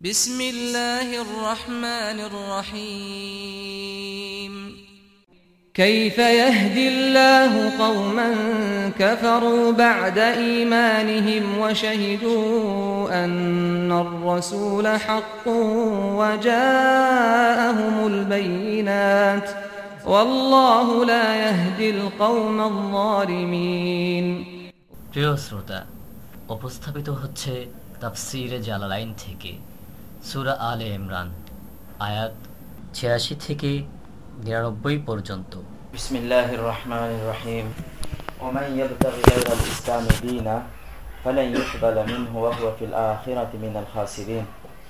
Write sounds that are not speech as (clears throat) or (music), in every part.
بسم الله الرحمن الرحيم كيف يهدي الله قوما كفروا بعد إيمانهم وشهدوا أن الرسول حق وجاءهم البينات والله لا يهدي القوم الظالمين প্রিয় শ্রোতা উপস্থাপিত হচ্ছে তাফসিরে জালালাইন থেকে সুরা আলে ইমরান আয়াত ছিয়াশি থেকে নিরানব্বই পর্যন্ত بسم الله الرحمن الرحيم ومن يبتغي غير الإسلام دينا فلن يقبل منه وهو في الآخرة من الخاسرين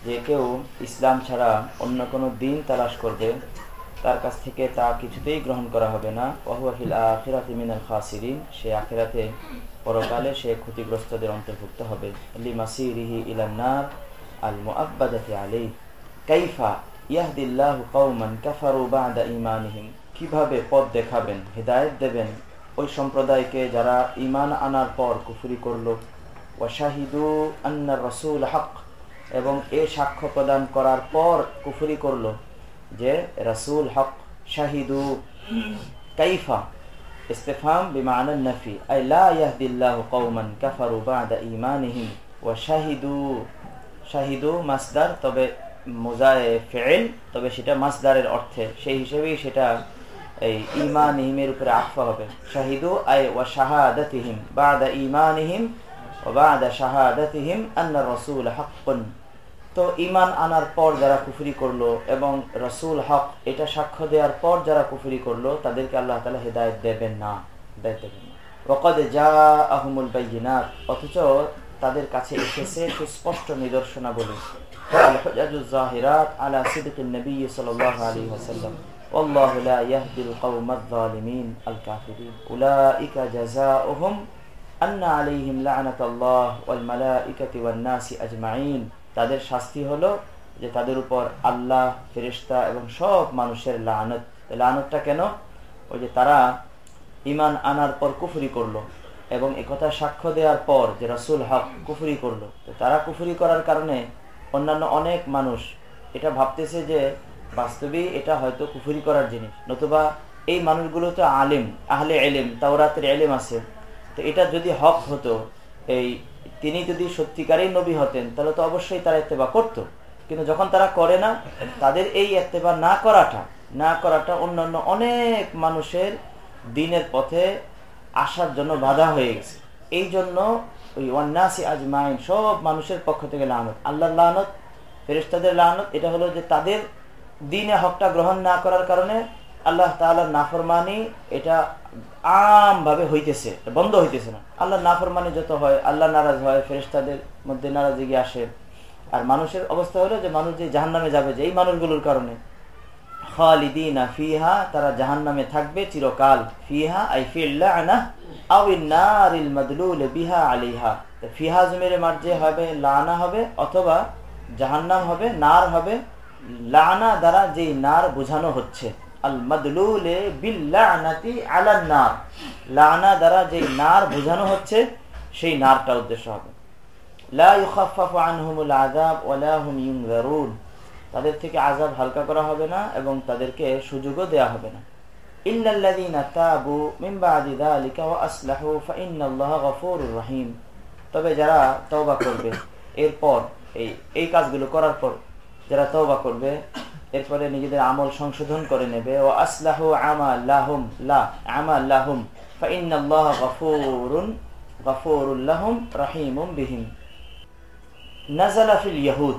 যে কেউ ইসলাম ছাড়া অন্য কোনো দিন তালাশ করবে তার কাছ থেকে তা কিছুতেই গ্রহণ করা হবে না ওহুয়া ফিল আখিরাতি মিনাল খাসিরিন সে আখিরাতে পরকালে সে ক্ষতিগ্রস্তদের অন্তর্ভুক্ত হবে লিমাসিরিহি ইলান্নার আল মুআব্বাদাতি আলাইহি, কাইফা ইয়াহদিল্লাহু কওমান কাফারু বাদা ঈমানিহিম, কীভাবে পথ দেখাবেন, হেদায়েত দেবেন ওই সম্প্রদায়কে যারা ইমান আনার পর কুফরি করল। ওয়াশাহিদু আন্না রসুল হক এবং এ সাক্ষ্য প্রদান করার পর কুফরি করল যে রসুল হক শাহিদু কাইফা, ইস্তেফাম বিমানা নফি, আই লা ইয়াহদিল্লাহু কওমান কাফারু বাদা ঈমানিহিম, ওয়া শাহিদু মাসদার, তবে মোজায়ে ফেল তবে সেটা মাসদারের অর্থে। সেই হিসেবেই সেটা এই ইমানিহিমের উপরে আফা হবে। শাহিদু আই ওয়া শাহাদাতিহিম বাদা ইমানিহিম ওয়া বাদা শাহাদাতিহিম আন্না রসুল হাক্কুন। তো ইমান আনার পর যারা কুফরি করল এবং রসুল হক, এটা সাক্ষ্য দেওয়ার পর যারা কুফরি করল, তাদেরকে আল্লাহ তালা হেদায়ত দেবেন না দেবেন না। যা আহমুল বাইনাত, অথচ তাদের কাছে এসেছে সুস্পষ্ট নিদর্শনা বলে الظاهرات على صدق النبي صلى الله عليه وسلم والله لا يهدي القوم الظالمين الكافرين أولئك جزاؤهم أن عليهم لعنة الله والملائكة والناس أجمعين তাদের শাস্তি হলো যে তাদের উপর আল্লাহ ফেরিস্তা এবং সব মানুষের লানত লানতটা কেন ওই যে তারা ইমান আনার পর কুফরি করলো এবং একথা সাক্ষ্য দেওয়ার পর যে রসুল হক কুফুরি করল, তো তারা কুফুরি করার কারণে অন্যান্য অনেক মানুষ এটা ভাবতেছে যে বাস্তবেই এটা হয়তো কুফুরি করার জিনিস। নতুবা এই মানুষগুলো তো আলিম, আহলে এলিম তাওরাতের এলিম আছে। তো এটা যদি হক হতো, এই তিনি যদি সত্যিকারই নবী হতেন, তাহলে তো অবশ্যই তারা এত্তেবা করত। কিন্তু যখন তারা করে না, তাদের এই এত্তেবা না করাটা না করাটা অন্যান্য অনেক মানুষের দিনের পথে আসার জন্য বাধা হয়ে গেছে। এই জন্য ওই ওয়ান্নাসি আজমাইন সব মানুষের পক্ষ থেকে লানত। আল্লাহ লানত ফেরিস্তাদের লানত, এটা হলো যে তাদের দিনে হকটা গ্রহণ না করার কারণে আল্লাহ তালার নাফরমানি এটা আমভাবে হইতেছে বন্ধ হইতেছে না। আল্লাহ নাফরমানি যত হয়, আল্লাহ নারাজ হয় ফেরিস্তাদের মধ্যে নারাজিগি আসে। আর মানুষের অবস্থা হলো যে মানুষ যে জাহান নামে যাবে, যে এই মানুষগুলোর কারণে খালিদিনা ফিহা, তারা জাহান নামে থাকবে চিরকাল। ফিহা, আই ফিল্লাহ আউিল মাদলুল বিহা আলিহা ফিহা জমির মার্জে হবে, লানা হবে, অথবা জাহান্নাম হবে, নার হবে, লানা দ্বারা যে নার বোঝানো হচ্ছে। আল মাদলুলে বিল্লানাতি আলান নার। লানা দ্বারা যে নার বোঝানো হচ্ছে, সেই নারটা উদ্দেশ্য হবে। লা ইউখাফফাফু আনহুমুল আযাব ওয়ালা হুম ইউনজারুন তাদের থেকে আজাব হালকা করা হবে না এবং তাদেরকে সুযোগও দেয়া হবে না। তাবু যারা তওবা করবে, এরপর, এই এই কাজগুলো করার পর যারা তওবা করবে, এরপরে নিজেদের আমল সংশোধন করে নেবে। ও আসলাহু আমাল্লাহুম লা আমাল্লাহুম ফাইন্নাল্লাহা গফুরুন, গফুরুল লাহুম, রহিমুম বিহিম। নাযালা ইয়াহুদ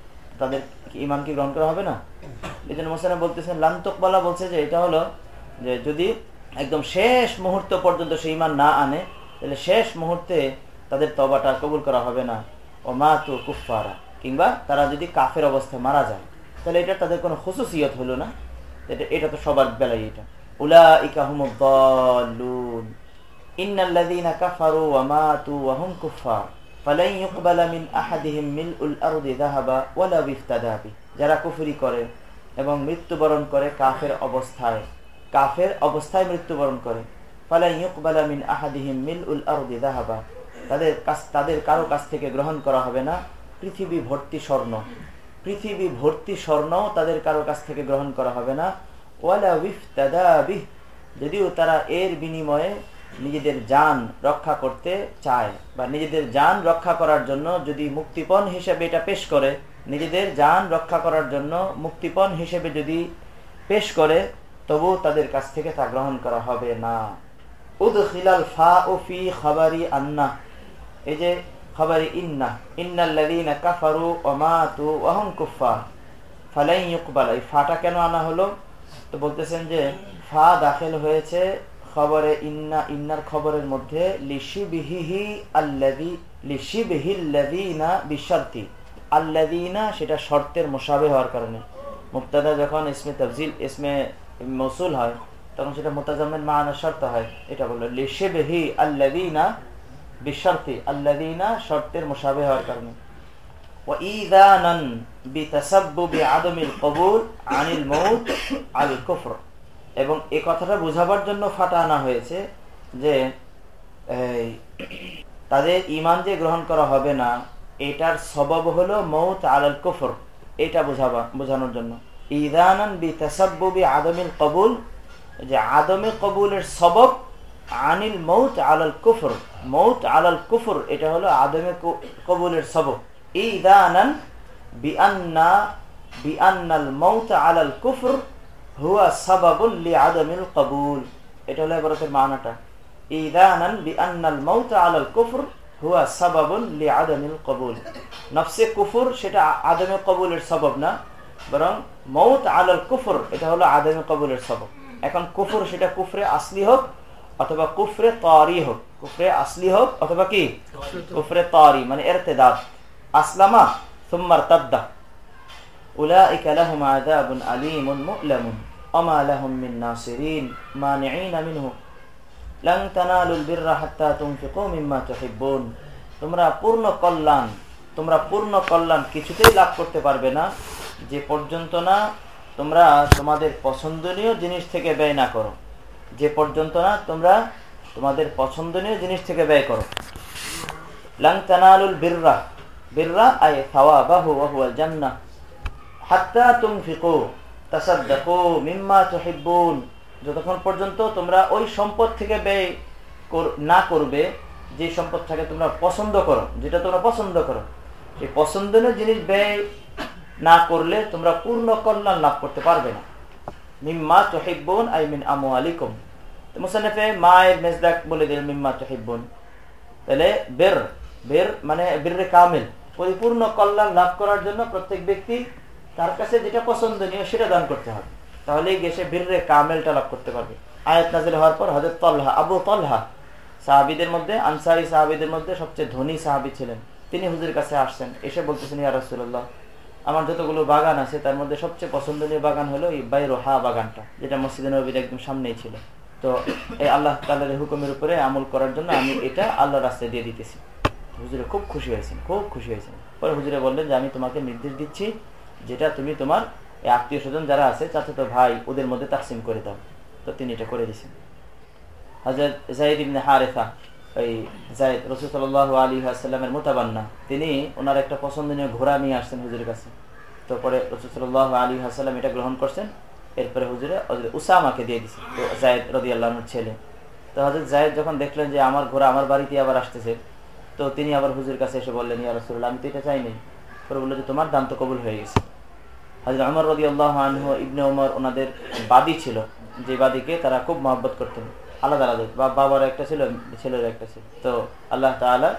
তাদের ইমান কি গ্রহণ করা হবে না? এই জন্য মোসানা বলতেছেন লান্তকবালা বলছে যে, এটা হলো যে, যদি একদম শেষ মুহূর্ত পর্যন্ত সে ইমান না আনে, তাহলে শেষ মুহূর্তে তাদের তবাটা কবুল করা হবে না। ও মা তু কুফারা কিংবা তারা যদি কাফের অবস্থায় মারা যায়, তাহলে এটা তাদের কোনো খুশুসিয়ত হলো না। এটা এটা তো সবার বেলায় এটা। উলা ইকাহুমুদ্দুন ইন্নাল্লাযীনা কাফারু ওয়া মাতু ওয়া হুম কুফফার। ফালান ইউকবালা মিন আহাদিহিম মিলউল আরদি যাহাবা ওয়ালা ইফতাদা বি যারা কুফরি করে এবং মৃত্যুবরণ করে কাফের অবস্থায় কাফের অবস্থায় মৃত্যুবরণ করে ফালান ইউকবালা মিন আহাদিহিম মিলউল আরদি যাহাবা তাদের কাছ তাদের কারও কাছ থেকে গ্রহণ করা হবে না। পৃথিবী ভর্তি স্বর্ণ। পৃথিবী ভর্তি স্বর্ণ তাদের কারও কাছ থেকে গ্রহণ করা হবে না। ওয়ালা বিহ যদিও তারা এর বিনিময়ে নিজেদের যান রক্ষা করতে চায় বা নিজেদের যান রক্ষা করার জন্য যদি মুক্তিপণ হিসেবে এটা পেশ করে, নিজেদের যান রক্ষা করার জন্য মুক্তিপণ হিসেবে যদি পেশ করে, তবু তাদের কাছ থেকে তা গ্রহণ করা হবে না। উদ খিলাল ফা ও ফি খাবারি আন্না। এই যে খাবারি ইন্না, ইন্নাল্লাযীনা কাফারু ওয়া মাতু ওয়া হুম ফালাই ইউকবাল, এই ফাটা কেন আনা হলো? তো বলতেছেন যে, ফা দাখিল হয়েছে খবরে ইন্না ইন্নার খবরের মধ্যে লিশিবিহি আল্লাযী লিশিবিহিল্লাযীনা বিশর্তি আল্লাযীনা সেটা শর্তের মুশাবে হওয়ার কারণে মুক্তাদা যখন ইসমে তফজিল ইসমে মৌসুল হয় তখন সেটা মোতাজামের মানা শর্ত হয় এটা বললো লিশিবিহি আল্লাযীনা বিশর্তি আল্লাযীনা শর্তের মুশাবে হওয়ার কারণে وإيذانا بتسبب عدم القبول عن الموت على الكفر এবং এ কথাটা বোঝাবার জন্য ফাটা আনা হয়েছে যে তাদের ইমান যে গ্রহণ করা হবে না, এটার সবব হলো মৌত আলাল কুফর। এটা বোঝাবা, বোঝানোর জন্য। ইদানান বি তাসাব্বুবি আদমিল কবুল, যে আদমে কবুলের সবব আনিল মৌত আলাল কুফর। মৌত আলাল কুফর, এটা হলো আদমে কবুলের সবব। ইদানান বিআন্না, বিআন্নাল মাউত আলাল কুফর হুয়া সাবাবুল লি আদমিল কবুল। এটা হলো এবারতের মানাটা। ইদানান বি আন্নাল মাউত কুফর হুয়া সাবাবুল লি আদমিল কবুল। নফসে কুফুর সেটা আদমে কবুলের সবব না, বরং মৌত আলাল কুফর এটা হলো আদমে কবুলের সবব। এখন কুফুর সেটা কুফরে আসলি হোক অথবা কুফরে তারি হোক। কুফরে আসলি হোক অথবা কি? কুফরে তারি মানে এরতেদাদ। আসলামা, সুম্মার তাদ্দা। উলা ইকালাহুম আদাবুন আলিমুন মুলামুন। وما لهم من ناصرين مانعين منه لن تنالوا البر حتى تنفقوا مما تحبون তোমরা পূর্ণ কল্যাণ তোমরা পূর্ণ কল্যাণ কিছুতেই লাভ করতে পারবে না যে পর্যন্ত না তোমরা তোমাদের পছন্দনীয় জিনিস থেকে ব্যয় না করো যে পর্যন্ত না তোমরা তোমাদের পছন্দনীয় জিনিস থেকে ব্যয় করো লাং তানালুল বিররা বিররা আই থাওয়াবাহু ওয়া হুয়াল জান্নাহ হাত্তা তুমফিকু তাসাদ্দাকু মিম্মা তুহিব্বুন। যতক্ষণ পর্যন্ত তোমরা ওই সম্পদ থেকে ব্যয় না করবে, যে সম্পদটাকে তোমরা পছন্দ করো, যেটা তোমরা পছন্দ করো, সেই পছন্দনীয় জিনিস ব্যয় না করলে তোমরা পূর্ণ কল্যাণ লাভ করতে পারবে না। মিম্মা তুহিব্বুন, আই মিন আমু আলিকুম মুসান্নফে মায়ের মেজদাক বলে দিলেন মিম্মা তুহিব্বুন। তাহলে বের বের মানে বীরে কামিল। পরিপূর্ণ কল্যাণ লাভ করার জন্য প্রত্যেক ব্যক্তি তার কাছে যেটা পছন্দনীয় সেটা দান করতে হবে। তাহলেই গেছে বীরে কামেলটা লাভ করতে পারবে। আয়াত নাজিল হওয়ার পর হজরত তল্হা, আবু তল্হা, সাহাবিদের মধ্যে, আনসারি সাহাবিদের মধ্যে সবচেয়ে ধনী সাহাবি ছিলেন। তিনি হুজুরের কাছে আসছেন, এসে বলতেছেন, ইয়া রসুল্লাহ আমার যতগুলো বাগান আছে তার মধ্যে সবচেয়ে পছন্দনীয় বাগান হলো এই বাইরো হা বাগানটা, যেটা মসজিদ নবীর একদম সামনেই ছিল। তো এই আল্লাহ তালের হুকুমের উপরে আমল করার জন্য আমি এটা আল্লাহ রাস্তায় দিয়ে দিতেছি। হুজুরে খুব খুশি হয়েছেন, খুব খুশি হয়েছেন। পরে হুজুরে বললেন যে, আমি তোমাকে নির্দেশ দিচ্ছি যেটা তুমি তোমার আত্মীয় স্বজন যারা আছে চাচা তো ভাই, ওদের মধ্যে তাকসিম করে দাও। তো তিনি এটা করে দিয়েছেন হাজরত জাহিদ ইবনে হারেফা ওই জাহিদ রসুল সাল আলী আসাল্লামের মোতাবান্না তিনি ওনার একটা পছন্দনীয় ঘোড়া নিয়ে আসছেন হুজুরের কাছে। তো পরে রসুল সাল আলী আসাল্লাম এটা গ্রহণ করছেন। এরপরে হুজুরে উসামাকে দিয়ে দিচ্ছেন তো জায়দ রদি আল্লাহর ছেলে। তো হজরত জায়দ যখন দেখলেন যে আমার ঘোড়া আমার বাড়িতে আবার আসতেছে, তো তিনি আবার হুজুর কাছে এসে বললেন, ইয়া রসুল্লাহ আমি তো এটা চাইনি পরে বলল যে তোমার দাম তো কবুল হয়ে গেছে। হাজর আমর রদি আল্লাহ আনহ ইবনে ওমর ওনাদের বাদী ছিল। যে বাদীকে তারা খুব মহব্বত করতেন। আলাদা আলাদা। বাবার একটা ছিল ছেলের একটা ছিল। তো আল্লাহ তালা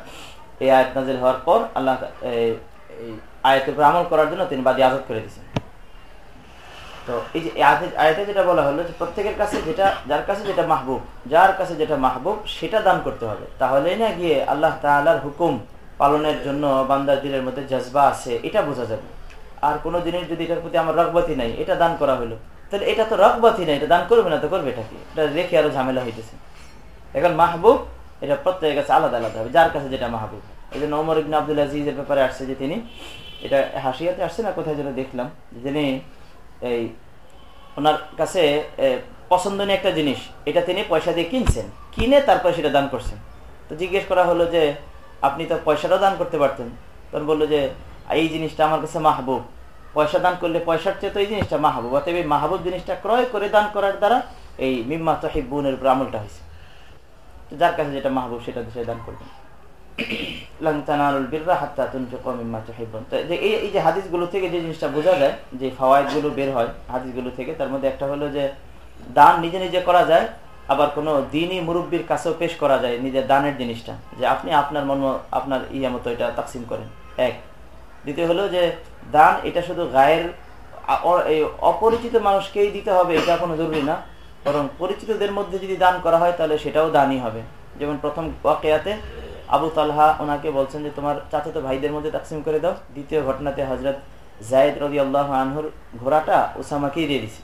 এই আয়াত নাজিল হওয়ার পর আল্লাহ এই আয়াতের উপর আমল করার জন্য তিনি বাদী আজাদ করে দিয়েছেন। তো এই যে আয়াতে যেটা বলা হলো যে প্রত্যেকের কাছে যেটা যার কাছে যেটা মাহবুব, যার কাছে যেটা মাহবুব, সেটা দান করতে হবে। তাহলে না গিয়ে আল্লাহ তালার হুকুম পালনের জন্য বান্দার দিলের মধ্যে জজবা আছে, এটা বোঝা যাবে। আর কোনো জিনিস যদি এটার প্রতি আমার রগবতী নাই, এটা দান করা হলো তাহলে এটা তো রগবতী নাই, এটা দান করবে না তো করবে এটা কি? এটা রেখে আরও ঝামেলা হইতেছে। এখন মাহবুব, এটা প্রত্যেকের কাছে আলাদা আলাদা হবে, যার কাছে যেটা মাহবুব। এই জন্য ওমর ইবন আব্দুল আজিজের ব্যাপারে আসছে যে তিনি, এটা হাসিয়াতে আসছে না কোথায় যেন দেখলাম, যে তিনি এই, ওনার কাছে পছন্দনীয় একটা জিনিস, এটা তিনি পয়সা দিয়ে কিনছেন। কিনে তারপর সেটা দান করছেন। তো জিজ্ঞেস করা হলো যে আপনি তো পয়সাটাও দান করতে পারতেন। তখন বলল যে, এই জিনিসটা আমার কাছে মাহবুব। পয়সা দান করলে পয়সার চেয়ে তো এই জিনিসটা মাহবুব। অতএব এই মাহবুব জিনিসটা ক্রয় করে দান করার দ্বারা এই মিম্মা তহিবুনের উপর আমলটা হয়েছে। যার কাছে যেটা মাহবুব, সেটা সে দান করবেন যে হাদিসগুলো থেকে যে জিনিসটা বোঝা যায়, যে ফাওয়ায়দগুলো বের হয় হাদিসগুলো থেকে, তার মধ্যে একটা হলো যে, দান নিজে নিজে করা যায় আবার কোন দিনই মুরব্বীর কাছেও পেশ করা যায় নিজের দানের জিনিসটা, যে আপনি আপনার মন আপনার ইয়া মতো এটা তাকসিম করেন। এক। দ্বিতীয় হলো যে দান এটা শুধু গায়ের অপরিচিত মানুষকেই দিতে হবে, এটা কোনো জরুরি না। বরং পরিচিতদের মধ্যে যদি দান করা হয় তাহলে সেটাও দানই হবে। যেমন প্রথম ওয়াকেয়াতে আবু তালহা ওনাকে বলছেন যে, তোমার চাচাতো ভাইদের মধ্যে তাকসিম করে দাও। দ্বিতীয় ঘটনাতে হজরত জায়দ রবি আল্লাহ আনহুর ঘোড়াটা ওসামাকেই দিয়ে দিছে।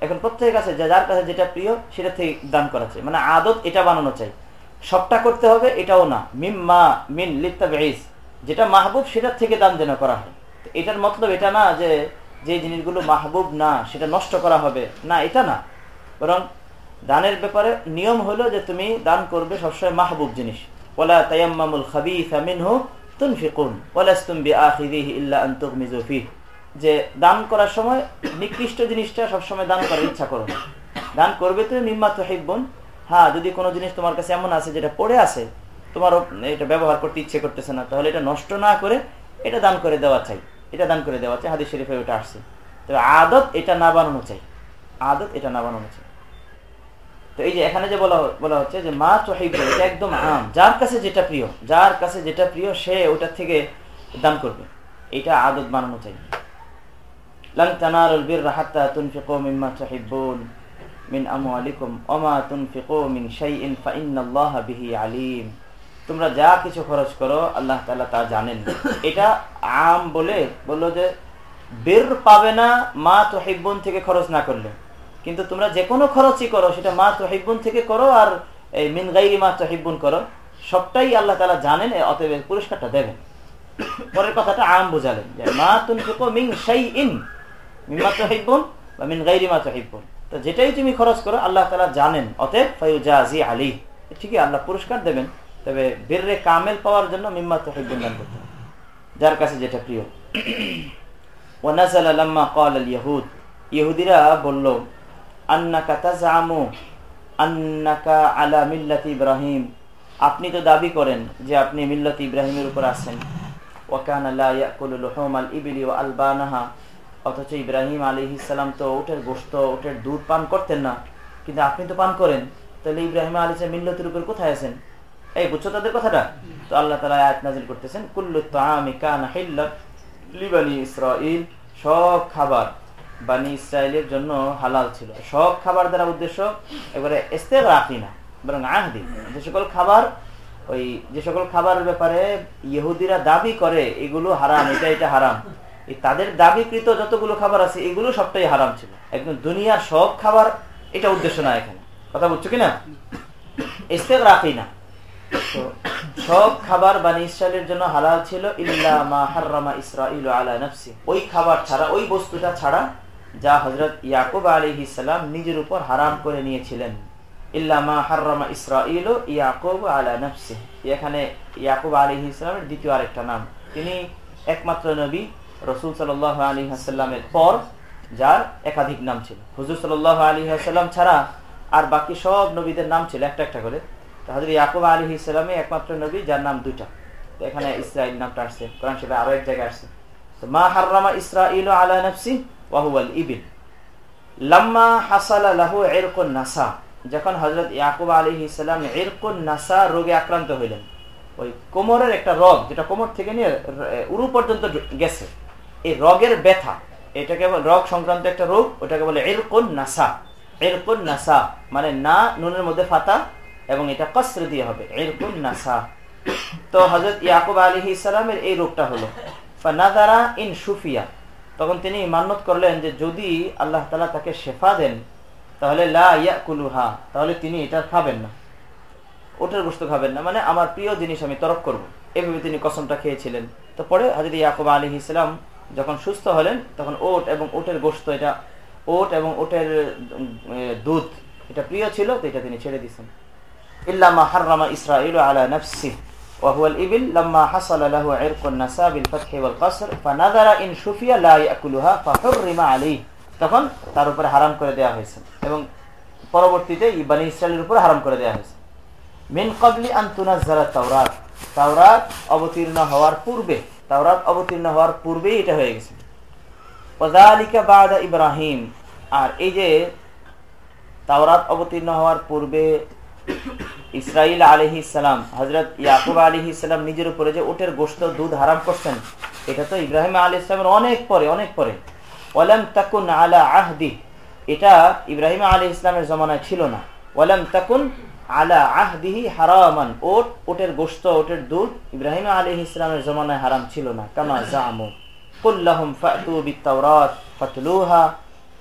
এখন প্রত্যেকের কাছে যার কাছে যেটা প্রিয়, সেটা থেকে দান করা চাই। মানে আদত এটা বানানো চাই। সবটা করতে হবে, এটাও না। মিম্মা মিন লিপ্তা যেটা মাহবুব, সেটার থেকে দান যেন করা হয়। এটার মতলব এটা না যে যে জিনিসগুলো মাহবুব না, সেটা নষ্ট করা হবে। না, এটা না। বরং দানের ব্যাপারে নিয়ম হলো যে তুমি দান করবে সবসময় মাহবুব জিনিস। ওলা তাইয়াম্মামুল খাবিসা মিনহু তুনফিকুন। ওয়ালাস্তুম বিআখিযিহি ইল্লা আন তুগমিজু ফিহি। যে দান করার সময় নিকৃষ্ট জিনিসটা সবসময় দান করার ইচ্ছা করো। দান করবে তুমি, মিম্মা তহিবন হ্যাঁ যদি কোনো জিনিস তোমার কাছে এমন আছে যেটা পড়ে আছে, তোমার এটা ব্যবহার করতে ইচ্ছে করতেছে না, তাহলে এটা নষ্ট না করে এটা দান করে দেওয়া চাই। এটা দান করে দেওয়া চাই, হাদিস শরীফে ওটা আসছে। তবে আদত এটা না বানানো চাই। আদত এটা না বানানো চাই। তো এই যে এখানে যে বলা বলা হচ্ছে যে মা তহিব এটা একদম আম। যার কাছে যেটা প্রিয়, যার কাছে যেটা প্রিয়, সে ওটা থেকে দান করবে। এটা আদত বানানো চাই। لن تنالوا البر حتى تنفقوا مما تحبون من أموالكم وما تنفقوا من شيء فإن الله به عليم তোমরা যা কিছু খরচ করো আল্লাহ তাআলা তা জানেন এটা আম বলে বললো যে বের পাবে না মা তোহিব্বন থেকে খরচ না করলে কিন্তু তোমরা যে কোনো খরচই করো সেটা মা তোহিব্বন থেকে করো আর এই মিন গাইরি মা তোহিব্বন করো সবটাই আল্লাহ তালা জানেন অতএব পুরস্কারটা দেবেন পরের কথাটা আম বোঝালেন যে মা তুনফিকু মিন শাইইন মিম্মা তোহিব্বন বা যেটাই তুমি খরচ করো, আল্লাহ তালা জানেন, অতএব ফাইউজাজি আলী ঠিকই আল্লাহ পুরস্কার দেবেন, তবে বীররে কামেল পাওয়ার জন্য মিম্মা তোহিব্বন দান করতে যার কাছে যেটা প্রিয়। (clears throat) ওয়ানাজাল আলাম্মা কল আল ইয়াহুদ ইহুদিরা বলল আলা মিল্লাতি ইব্রাহিম। আপনি তো দাবি করেন যে আপনি মিল্লাত ইব্রাহিমের উপর আছেন। ওয়াকান আল্লাহ ইয়াকুল লুহুম ইবিলি ওয়া আলবানাহা। অথচ ইব্রাহিম আলী ইসালাম তো ওটের গোস্ত ওটের দুধ পান করতেন না। কিন্তু আপনি তো পান করেন। তাহলে ইব্রাহিম আলী মিল্লতের উপর কোথায় আছেন? এই, বুঝছ তাদের কথাটা? তো আল্লাহ তালা আয়াত নাজিল করতেছেন, কুল্লু লিবানি ইসরাইল সব খাবার বানি ইসরায়েলের জন্য হালাল ছিল। সব খাবার দ্বারা উদ্দেশ্য এবারে এস্তেক রাখি না, বরং আহদি। যে সকল খাবার, ওই যে সকল খাবারের ব্যাপারে ইহুদিরা দাবি করে, এগুলো হারাম এটা এটা হারাম। তাদের দাবিকৃত যতগুলো খাবার আছে, এগুলো সবটাই হারাম ছিল। একদম দুনিয়ার সব খাবার, এটা উদ্দেশ্য না এখানে। কথা বুঝছ কিনা? ইস্তেক রাখি না সব খাবার বানি ইসরায়েলের জন্য হালাল ছিল ইসরাইল আলা ওই খাবার ছাড়া, ওই বস্তুটা ছাড়া যা হজরত ইয়াকুব আলী ইসলাম নিজের উপর হারাম করে নিয়েছিলেন। ইল্লা মা ইসরাইল ইয়াকুব আলা এখানে ইয়াকুব আলী ইসলামের দ্বিতীয় আরেকটা নাম। তিনি একমাত্র নবী রসুল সাল আলী হাসাল্লামের পর যার একাধিক নাম ছিল। হুজুর সাল আলী হাসাল্লাম ছাড়া আর বাকি সব নবীদের নাম ছিল একটা একটা করে। হাজর ইয়াকুব আলী ইসলামে একমাত্র নবী, যার নাম দুইটা। এখানে ইসরাইল নামটা আসছে, কোরআন শিবে আরও এক জায়গায় আসছে। তো মা ইসরাইল আলা নফসি ওয়াহুয়াল লাম্মা হাসালা লাহু নাসা। যখন হজরত ইয়াকুব আলী ইসলাম নাসা রোগে আক্রান্ত হইলেন, ওই কোমরের একটা রগ, যেটা কোমর থেকে নিয়ে উরু পর্যন্ত গেছে। এই রগের ব্যথা, এটাকে রগ সংক্রান্ত একটা রোগ, ওটাকে বলে এরকুন নাসা। এরকুন নাসা মানে না, নুনের মধ্যে ফাতা এবং এটা কসরে দিয়ে হবে এরকুন নাসা। তো হজরত ইয়াকুব আলী ইসলামের এই রোগটা হলো। নাদারা ইন সুফিয়া। তখন তিনি মান্যত করলেন যে, যদি আল্লাহ তালা তাকে শেফা দেন, তাহলে লা ইয়াকুলুহা, তাহলে তিনি এটা খাবেন না। ওটার গোস্ত খাবেন না। মানে আমার প্রিয় জিনিস আমি তরক করব। এভাবে তিনি কসমটা খেয়েছিলেন। তো পরে হাজর ইয়াকুব আলী ইসলাম যখন সুস্থ হলেন তখন ওট এবং ওটের গোস্ত এটা ওট এবং ওটের দুধ এটা প্রিয় ছিল তো এটা তিনি ছেড়ে দিয়েছেন ইল্লামা হাররামা ইসরাইল আলা নফসি وهو الإبل لما حصل له عرق النساء بالفتح والقصر فنظر إن شفي لا يأكلها فحرم عليه তখন তার উপরে হারাম করে দেওয়া হয়েছে এবং পরবর্তীতে ইবানি ইসরায়েলের উপরে হারাম করে দেওয়া হয়েছে মিন কবলি আন্তুনাজারা তাওরাত তাওরাত অবতীর্ণ হওয়ার পূর্বে তাওরাত অবতীর্ণ হওয়ার পূর্বেই এটা হয়ে গেছে। ওদালিকা বাদা ইব্রাহিম। আর এই যে তাওরাত অবতীর্ণ হওয়ার পূর্বে ইসরাইল আলহি ইসলাম হজরত ইয়াকুব আলহি ইসলাম নিজের উপরে যে ওটের গোস্ত দুধ হারাম করছেন, এটা তো ইব্রাহিম আলী ইসলামের অনেক পরে অনেক পরে। ওয়ালাম তাকুন আলা আহদি। এটা ইব্রাহিম আলী ইসলামের জমানায় ছিল না। ওয়ালাম তাকুন আলা আহদিহি হারামান, ওট, ওটের গোস্ত ওটের দুধ ইব্রাহিম আলী ইসলামের জমানায় হারাম ছিল না। কামা জামু। কুল্লাহুম ফাতু বিত্তাওরাত, ফাতলুহা।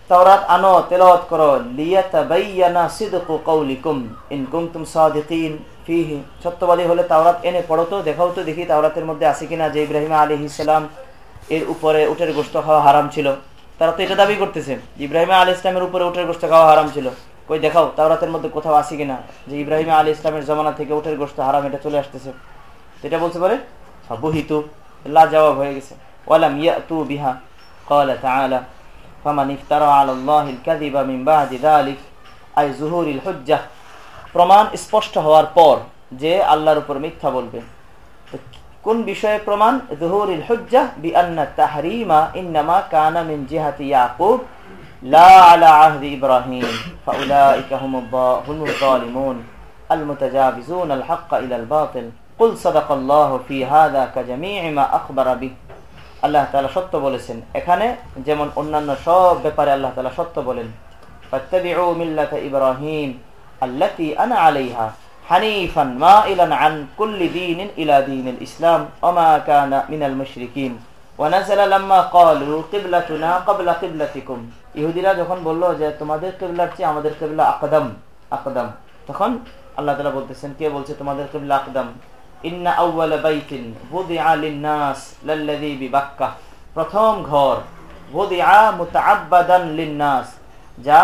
তাওরাত আনো, তেলাওয়াত করো, লিয়াতাবাইয়ানা সিদকু কওলিকুম। ইন কুনতুম সাদিকিন ফিহি। সত্যবাদী হলে তাওরাত এনে পড়ো তো, দেখাও তো দেখি তাওরাতের মধ্যে আছে কিনা যে ইব্রাহিম আলাইহিস সালাম এর উপরে উটের গোশত খাওয়া হারাম ছিল। তারা তো এটা দাবি করতেছে। ইব্রাহিম আলী ইসলামের উপরে উটের গোশত খাওয়া হারাম ছিল। কই দেখাও তাওরাতের মধ্যে কোথাও আছে কিনা যে ইব্রাহিম আলী ইসলামের জমানা থেকে উটের গোশত হারাম এটা চলে আসতেছে এটা বলতে পারে বহিতু লা জবাব হয়ে গেছে ওয়ালাম ইয়াতু বিহা قال تعالى فمن افترى على الله الكذب من بعد ذلك أي ظهور الحجة প্রমাণ স্পষ্ট হওয়ার পর যে আল্লাহর উপর মিথ্যা বলবে কোন বিষয়ে প্রমাণ জহুরুল হুজ্জাহ বিআন্না তাহরিমা ইন্নামা কানা মিন জিহাতি ইয়াকুব লা আলা আহদি ইব্রাহিম ফাউলাইকা হুমুল যালিমুন المتجاوزون الحق إلى الباطل قل صدق الله في هذا كجميع ما أخبر به আল্লাহ তালা সত্য বলেছেন এখানে যেমন অন্যান্য সব ব্যাপারে আল্লাহ তালা সত্য বলেন ইব্রাহিম আল্লাতি আনা আলাইহা হানিফান মাইলান আন কুল্লি দীন ইলা দীনিল ইসলাম ওমা কানা মিনাল মুশরিকিন ونزل لما قالوا قبلتنا قبل قبلتكم ইহুদিরা যখন বলল যে, তোমাদের কিবলার চেয়ে আমাদের কিবলা আকদম আকদম। তখন আল্লাহ তালা বলতেছেন, কে বলছে তোমাদের কিবলা আকদম? ইন্না আউ্বাল বাইতিন বুদিআ লিন্নাস লাল্লাযী বিবাক্কাহ প্রথম ঘর, বুদিআ মুতাআব্বাদান লিন্নাস, যা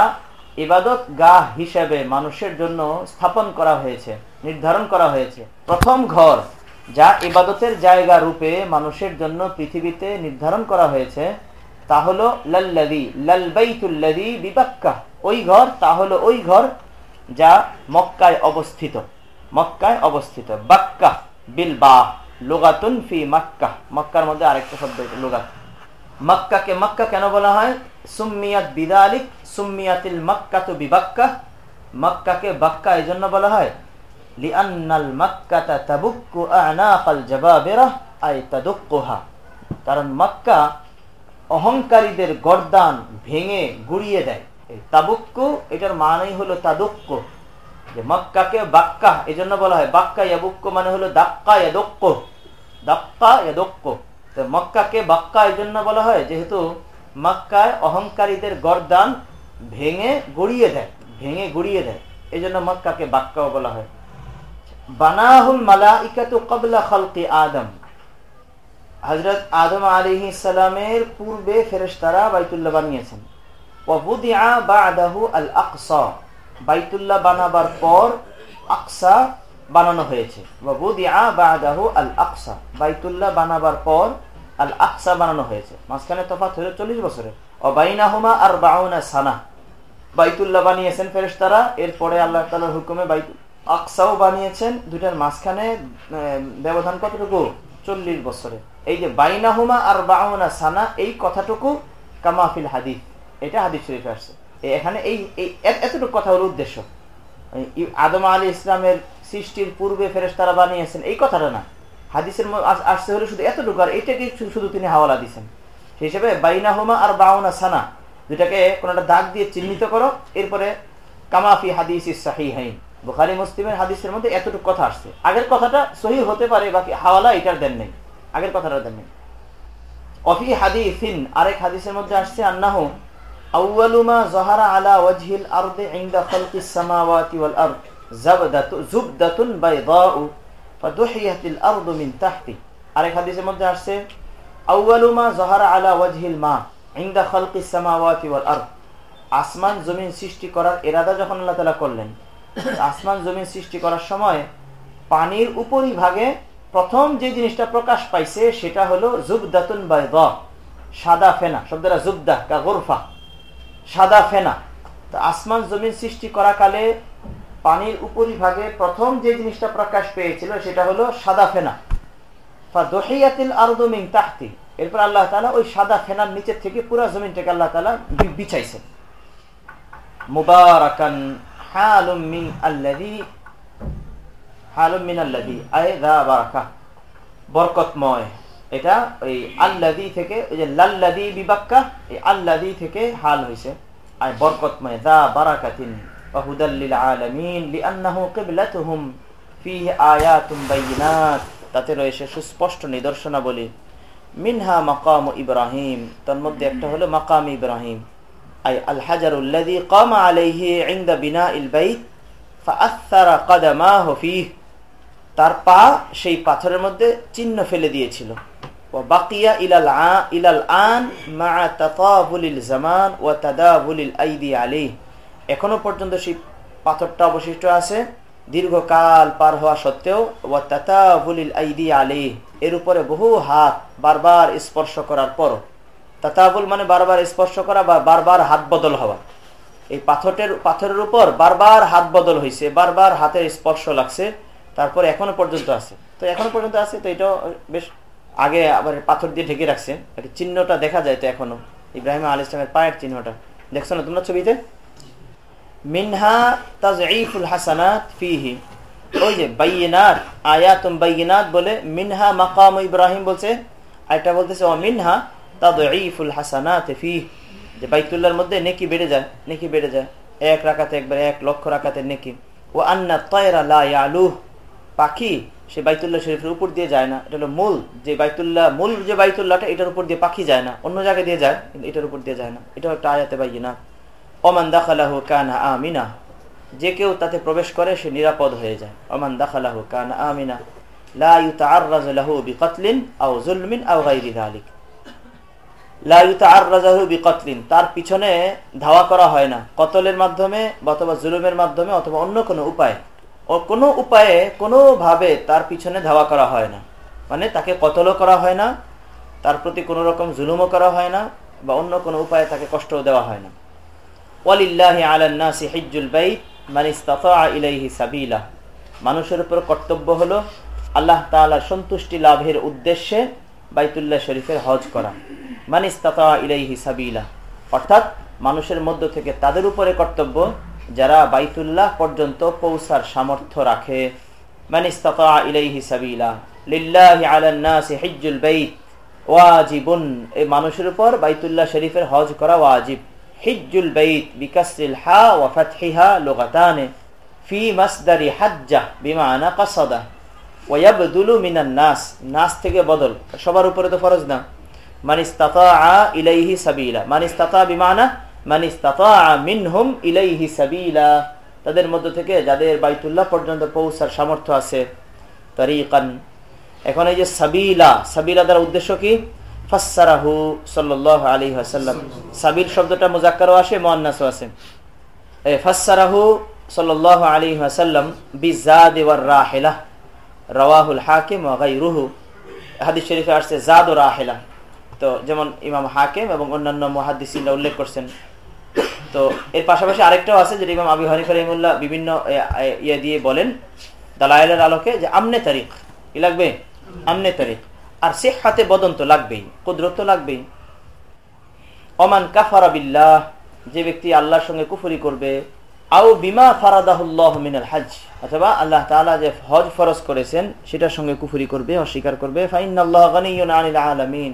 ইবাদত গাহ হিসেবে মানুষের জন্য স্থাপন করা হয়েছে, নির্ধারণ করা হয়েছে। প্রথম ঘর, যা ইবাদতের জায়গা রূপে মানুষের জন্য পৃথিবীতে নির্ধারণ করা হয়েছে তা হলো লাল্লাদি লালবাইতুল্লাদি বিবাক্কা। ওই ঘর, তা হলো ওই ঘর যা মক্কায় অবস্থিত। মক্কায় অবস্থিত। বাক্কা বিল বা লোগাতুন ফি মাক্কা। মক্কার মধ্যে আরেকটা শব্দ লোগাত। মক্কাকে মক্কা কেন বলা হয়? সুম্মিয়াত বিদালিক, সুম্মিয়াতিল মক্কা তো বিবাক্কা। মক্কাকে বাক্কা এই জন্য বলা হয়। লিআন্নাল মক্কাতা তাবুক্কু আনাকাল জাবাবিরা, আই তাদুক্কুহা। কারণ মক্কা অহংকারীদের গর্দান ভেঙে গুড়িয়ে দেয়। এই তাবুক্কু, এটার মানেই হলো তাদুক্ক। যে মক্কাকে বাক্কা এই জন্য বলা হয় বাক্কা ইয়াবুক্ক মানে হলো দাক্কা ইয়াদক্ক। দাক্কা ইয়াদক্ক। তো মক্কাকে বাক্কা এই জন্য বলা হয়, যেহেতু মক্কায় অহংকারীদের গরদান ভেঙে গড়িয়ে দেয়, ভেঙে গড়িয়ে দেয়। এই জন্য মক্কাকে বাক্কাও বলা হয়। বানাহুল মালাইকাতু কবলা খালকি আদম। হজরত আদম আলী সালামের পূর্বে ফেরেশতারা বাইতুল্লাহ বানিয়েছেন। ওয়াবুদিআ বাদাহু আল আকসা বাইতুল্লাহ বানাবার পর আকসা বানানো হয়েছে। ওয়াবুদিআ বাদাহু আল আকসা বাইতুল্লাহ বানাবার পর আল আকসা বানানো হয়েছে। মাঝখানে তফাত হলো চল্লিশ বছরে। অবাইনাহুমা আর বাউনা সানা। বাইতুল্লাহ বানিয়েছেন ফেরেশতারা। এরপরে আল্লাহ তালার হুকুমে বাইতুল আকসাও বানিয়েছেন। দুটার মাঝখানে ব্যবধান কতটুকু? চল্লিশ বছরে। এই যে বাইনাহুমা আর বাউনা সানা, এই কথাটুকু কামাফিল হাদিফ এটা হাদিফ শরীফে আসছে। এখানে এই এতটুকু কথা হলো উদ্দেশ্য। আদম আলী ইসলামের সৃষ্টির পূর্বে ফেরেশতারা বানিয়েছেন, এই কথাটা না। হাদিসের আসতে হলে শুধু এতটুকু, আর এটাকে শুধু তিনি হাওয়ালা দিয়েছেন সেই হিসেবে বাইনাহুমা আর বাউনা সানা দুটাকে কোনটা দাগ দিয়ে চিহ্নিত করো, এরপরে কামাফি হাদিস সাহি হাইন বুখারি মুসলিমের হাদিসের মধ্যে এতটুকু কথা আসছে। আগের কথাটা সহি হতে পারে, বাকি হাওয়ালা এটার দেন নেই। আগের কথাটা দেন নেই। অফি হাদিসিন, আরেক হাদিসের মধ্যে আসছে, আন্নাহু আউয়ালুমা আলা ওয়াজহিল মিন আসমান, জমিন সৃষ্টি করার এরাদা যখন আল্লাহ করলেন আসমান জমিন সৃষ্টি করার সময় পানির উপরি ভাগে প্রথম যে জিনিসটা প্রকাশ পাইছে সেটা হলো জুবদাতুন বাইদা, সাদা ফেনা, শব্দটা জুবদা, কা গোরফা, সাদা ফেনা। তো আসমান জমিন সৃষ্টি করা কালে পানির উপরি ভাগে প্রথম যে জিনিসটা প্রকাশ পেয়েছিল সেটা হলো সাদা ফেনা। এরপর আল্লাহ ওই সাদা ফেনার নিচের থেকে পুরা জমিনটাকে আল্লাহ তালা বিছাইছেন। মুবারাকান হালুম মিন আল্লাযী বরকতময়। এটা ওই আল্লাদি থেকে ওই যে লাল্লাদি বিবাক্কা, এই থেকে হাল বরকতময় তাতে রয়েছে সুস্পষ্ট নিদর্শনাবলী। মিনহা মাকাম ইব্রাহিম, তার মধ্যে একটা হলো মাকাম ইব্রাহিম। তার পা সেই পাথরের মধ্যে চিহ্ন ফেলে দিয়েছিল। বাকিয়া ইলাল আন মা জামান ও আইদি এখনও পর্যন্ত সেই পাথরটা অবশিষ্ট আছে। দীর্ঘকাল পার হওয়া সত্ত্বেও ও তাতাবুলিল আইদি আলী এর উপরে বহু হাত বারবার স্পর্শ করার পর তাতাবুল মানে বারবার স্পর্শ করা বা বারবার হাত বদল হওয়া। এই পাথরের পাথরের উপর বারবার হাত বদল হয়েছে বারবার হাতের স্পর্শ লাগছে, তারপর এখনও পর্যন্ত আছে। তো এখনও পর্যন্ত আছে, তো এটাও বেশ আগে আবার পাথর দিয়ে ঢেকে রাখছে চিহ্নটা দেখা যায় তো এখনও। ইব্রাহিম আল ইসলামের পায়ের চিহ্নটা। দেখছ না তোমরা ছবিতে? মিনহা তাজঈফুল হাসানাত ফিহি। ওই যে বাইয়িনাত, আয়াতুম বাইয়িনাত বলে মিনহা মাকাম ইব্রাহিম বলছে, আরেকটা বলতেছে ও মিনহা তাজঈফুল হাসানাত ফিহি যে বাইতুল্লাহর মধ্যে নেকি বেড়ে যায়, নেকি বেড়ে যায়। এক রাকাতে একবার, এক লক্ষ রাকাতে নেকি। ও আন্না তয়রা লা ইয়ালুহ। পাখি সে বাইতুল্লাহ শরীফের উপর দিয়ে যায় না। এটা হলো মূল যে বাইতুল্লাহ, মূল যে বাইতুল্লাহটা এটার উপর দিয়ে পাখি যায় না। অন্য জায়গায় দিয়ে যায়, কিন্তু এটার উপর দিয়ে যায় না। এটাও একটা আয়াতে বাইয়ে না অমান দাখালাহ কানা আমিনা। যে কেউ তাতে প্রবেশ করে, সে নিরাপদ হয়ে যায়। অমান দাখালাহ কানা আমিনা। লা ইউতাআররাজু লাহু বিকাতলিন আও যুলমিন আও গায়রি যালিক লা ইউতাআররাজু তার পিছনে ধাওয়া করা হয় না, কতলের মাধ্যমে অথবা জুলুমের মাধ্যমে অথবা অন্য কোনো উপায়। ও কোনো উপায়ে কোনোভাবে তার পিছনে ধাওয়া করা হয় না। মানে তাকে কতলও করা হয় না, তার প্রতি কোনো রকম জুলুমও করা হয় না বা অন্য কোনো উপায়ে তাকে কষ্টও দেওয়া হয় না। ওয়ালিল্লাহি আলান্নাসি হিজ্জুল বাইত মানে ইলাইহি সাবিলা। মানুষের উপর কর্তব্য হলো আল্লাহ তাআলার সন্তুষ্টি লাভের উদ্দেশ্যে বাইতুল্লাহ শরীফের হজ করা। মানে ইলাইহি সাবিলা। অর্থাৎ মানুষের মধ্য থেকে তাদের উপরে কর্তব্য যারা বাইতুল্লাহ পর্যন্ত পৌঁছার সামর্থ্য রাখে। মানিস্তাতা ইলাইহি সাবিলা। লিল্লাহি এই মানুষের উপর বাইতুল্লাহ শরীফের হজ করা ওয়াজিব। হিজ্জুল বাইত বিকাসরিল হা ওয়া ফাতহিহা লুগাতানে। ফি মাসদারি হাজ্জা বিমানা কাসাদা। ওয়াবদুলু মিনান নাস। নাস থেকে বদল। সবার উপরে তো ফরজ না। মানিস্তাতা ইলাইহি সাবিলা। মানিস্তাতা বিমানা মিনহুম ইলাইহি সাবিলা। তাদের মধ্য থেকে যাদের বাইতুল্লাহ পর্যন্ত পৌঁছার সামর্থ্য আছে, তরিকান। এখন এই যে সাবিলা সাবিলা দ্বারা উদ্দেশ্য কি? ফাসারাহু সাল্লাহ আলী হাসাল্লাম সাবিল শব্দটা মুজাক্কারও আসে মোয়ান্নাসও আছে ফাসারাহু সাল্লাহ আলী হাসাল্লাম বিজাদ ওয়ার রাহেলা। রওয়াহুল হাকিম ওয়াগাইরুহু হাদিস শরীফে আসছে জাদ ও রাহেলা। তো যেমন ইমাম হাকিম এবং অন্যান্য মহাদিসিনরা উল্লেখ করছেন। তো এর পাশাপাশি আরেকটাও আছে যেটা ইমাম আবি হানিফ রহিমুল্লাহ বিভিন্ন ইয়ে দিয়ে বলেন দালাইলের আলোকে যে আমনে তারিখ, কি লাগবে? আমনে তারিখ। আর সে হাতে বদন তো লাগবেই, কুদরত তো লাগবেই। অমান কাফারা বিল্লাহ, যে ব্যক্তি আল্লাহর সঙ্গে কুফরি করবে, আও বিমা ফারাদাহুল্লাহ মিনাল হজ, অথবা আল্লাহ তাআলা যে হজ ফরজ করেছেন, সেটার সঙ্গে কুফরি করবে, অস্বীকার করবে। গানিয়ুন আনিল আলামিন।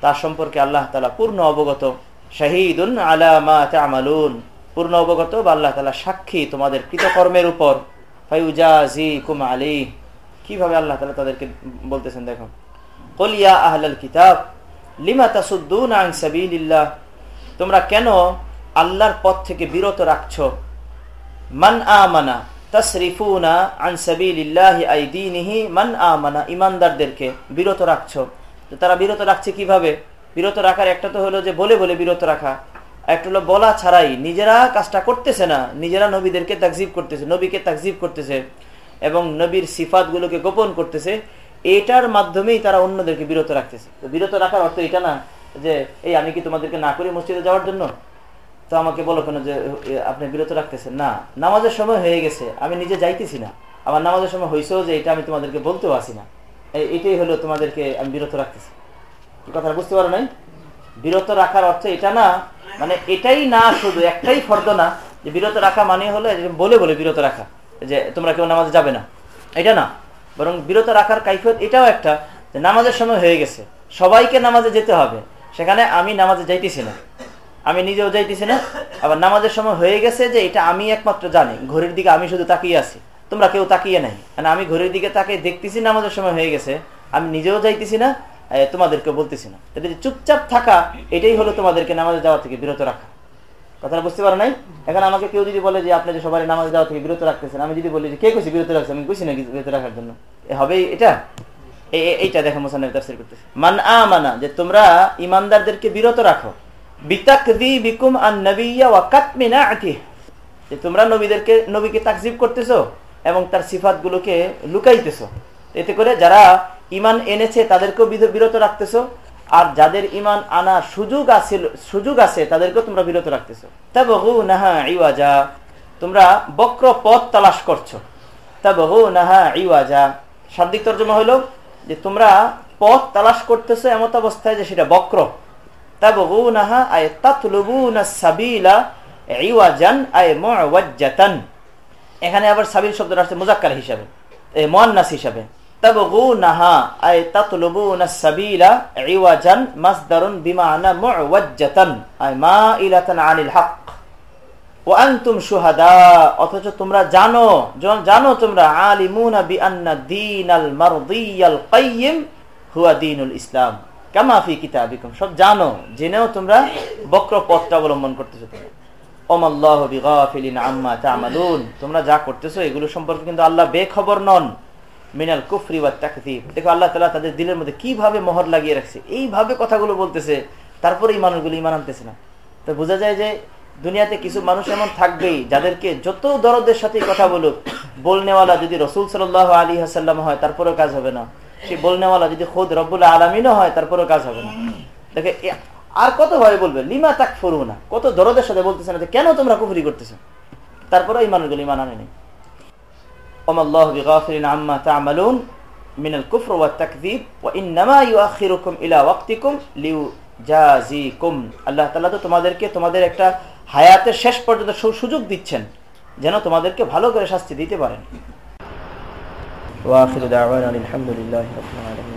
তার সম্পর্কে আল্লাহ তালা পূর্ণ অবগত। শাহিদুন আলা মা তামালুন। পূর্ণ অবগত বা আল্লাহ তালা সাক্ষী তোমাদের কৃতকর্মের উপর। ফাইউজাজি কুম আলী কীভাবে আল্লাহ তালা তাদেরকে বলতেছেন দেখো। কলিয়া আহলাল কিতাব, লিমা তাসুদ্দুন আন সাবিলিল্লাহ? তোমরা কেন আল্লাহর পথ থেকে বিরত রাখছো? মান আমানা তাসরিফুনা আন সাবিলিল্লাহি আইদিনিহি? মান আমানা ইমানদারদেরকে বিরত রাখছো? তো তারা বিরত রাখছে কীভাবে? বিরত রাখার একটা তো হলো যে বলে বলে বিরত রাখা। একটা হলো বলা ছাড়াই। নিজেরা কাজটা করতেছে না, নিজেরা নবীদেরকে তাকজিব করতেছে, নবীকে তাকজিব করতেছে এবং নবীর সিফাতগুলোকে গোপন করতেছে। এটার মাধ্যমেই তারা অন্যদেরকে বিরত রাখতেছে। তো বিরত রাখার অর্থ এটা না যে, এই আমি কি তোমাদেরকে না করি মসজিদে যাওয়ার জন্য? তো আমাকে বলো কেন যে আপনি বিরত রাখতেছেন? না, নামাজের সময় হয়ে গেছে। আমি নিজে যাইতেছি না। আমার নামাজের সময় হয়েছেও যে, এটা আমি তোমাদেরকে বলতেও আসি না। এটাই হলো তোমাদেরকে আমি বিরত রাখতেছি। কথা বুঝতে পারো নাই? বিরত রাখার অর্থ এটা না মানে এটাই না শুধু, একটাই ফর্দ না, যে বিরত রাখা মানে হলো বলে বলে বিরত রাখা, যে তোমরা কেউ নামাজে যাবে না। এটা না, বরং বিরত রাখার কাইফত এটাও একটা, যে নামাজের সময় হয়ে গেছে, সবাইকে নামাজে যেতে হবে, সেখানে আমি নামাজে যাইতেছি না। আমি নিজেও যাইতেছি না, আবার নামাজের সময় হয়ে গেছে যে এটা আমি একমাত্র জানি, ঘড়ির দিকে আমি শুধু তাকিয়ে আছি। তোমরা কেউ তাকিয়ে নাই। মানে আমি ঘড়ির দিকে তাকে দেখতেছি নামাজের সময় হয়ে গেছে। আমি নিজেও যাইতেছি না তোমাদেরকে বলতেছি না। তাহলে চুপচাপ থাকা, এটাই হলো তোমাদেরকে নামাজে যাওয়া থেকে বিরত রাখা। কথাটা বুঝতে পারো নাই? এখন আমাকে কেউ যদি বলে যে, আপনি যে সবাই নামাজ যাওয়া থেকে বিরত রাখতেছেন, আমি যদি বলি যে, কে কইছি বিরত রাখছে? আমি কইছি না বিরত রাখার জন্য। হবে এটা? এইটা দেখো মোসানের তাফসির করতেছে। মান আমানা, যে তোমরা ইমানদারদেরকে বিরত রাখো। বিকুম আন নবিয়া ওয়া কাতমিনা যে তোমরা নবীদেরকে, নবীকে তাকজিব করতেছো। এবং তার সিফাত গুলোকে লুকাইতেছো। এতে করে যারা ইমান এনেছে, তাদেরকেও বিরত রাখতেছ। আর যাদের ইমান আনা সুযোগ আছে সুযোগ আছে, তাদেরকেও তোমরা বিরত রাখতেছো। তাবহু নাহা ইওয়াজা, তোমরা বক্র পথ তালাশ করছ। তা তাবহু নাহা ইওয়াজা, শাব্দিক তর্জমা হলো যে তোমরা পথ তালাশ করতেছো এমত অবস্থায় যে সেটা বক্র। তাবহু নাহা আয় তাতলুবুনা সাবিলা ইওয়াজান আয় মুআওয়াজ্জাতান। এখানে আবার সাবিল শব্দটা আসছে মুজাক্কার হিসাবে মুআন্নাস হিসাবে। ইসলাম। কামা ফি কিতাবিকুম, সব জানো, জেনেও তোমরা বক্র পথটা অবলম্বন করতেছো তোমরা। তোমরা যা করতেছো, এগুলো সম্পর্কে কিন্তু আল্লাহ বেখবর নন। মিনাল কুফরি বা তাকদিব। দেখো আল্লাহ তালা তাদের দিলের মধ্যে কীভাবে মোহর লাগিয়ে রাখছে, এইভাবে কথাগুলো বলতেছে, তারপরে এই মানুষগুলো ইমান আনতেছে না। তো বোঝা যায় যে দুনিয়াতে কিছু মানুষ এমন থাকবেই, যাদেরকে যত দরদের সাথে কথা বলুক, বলনেওয়ালা যদি রসুল সাল আলী হাসাল্লাম হয়, তারপরেও কাজ হবে না। সে বলনেওয়ালা যদি খোদ রব্বুল্লাহ আলমিনও হয়, তারপরেও কাজ হবে না। দেখে আর কত ভাবে বলবে লিমা তাক ফরু না কত দরদের সাথে বলতেছে না কেন তোমরা কুফরি করতেছো তারপরে এই মানুষগুলো ইমান আনে নেই وما الله بغافل عما تعملون من الكفر والتكذيب وإنما يؤخركم إلى وقتكم লিউজাজিকুম আল্লাহ তাআলা তো তোমাদেরকে তোমাদের একটা হায়াতের শেষ পর্যন্ত সুযোগ দিচ্ছেন যেন তোমাদেরকে ভালো করে শাস্তি দিতে পারেন ওয়া আখিরু দাওয়ানা আলহামদুলিল্লাহি রাব্বিল আলামিন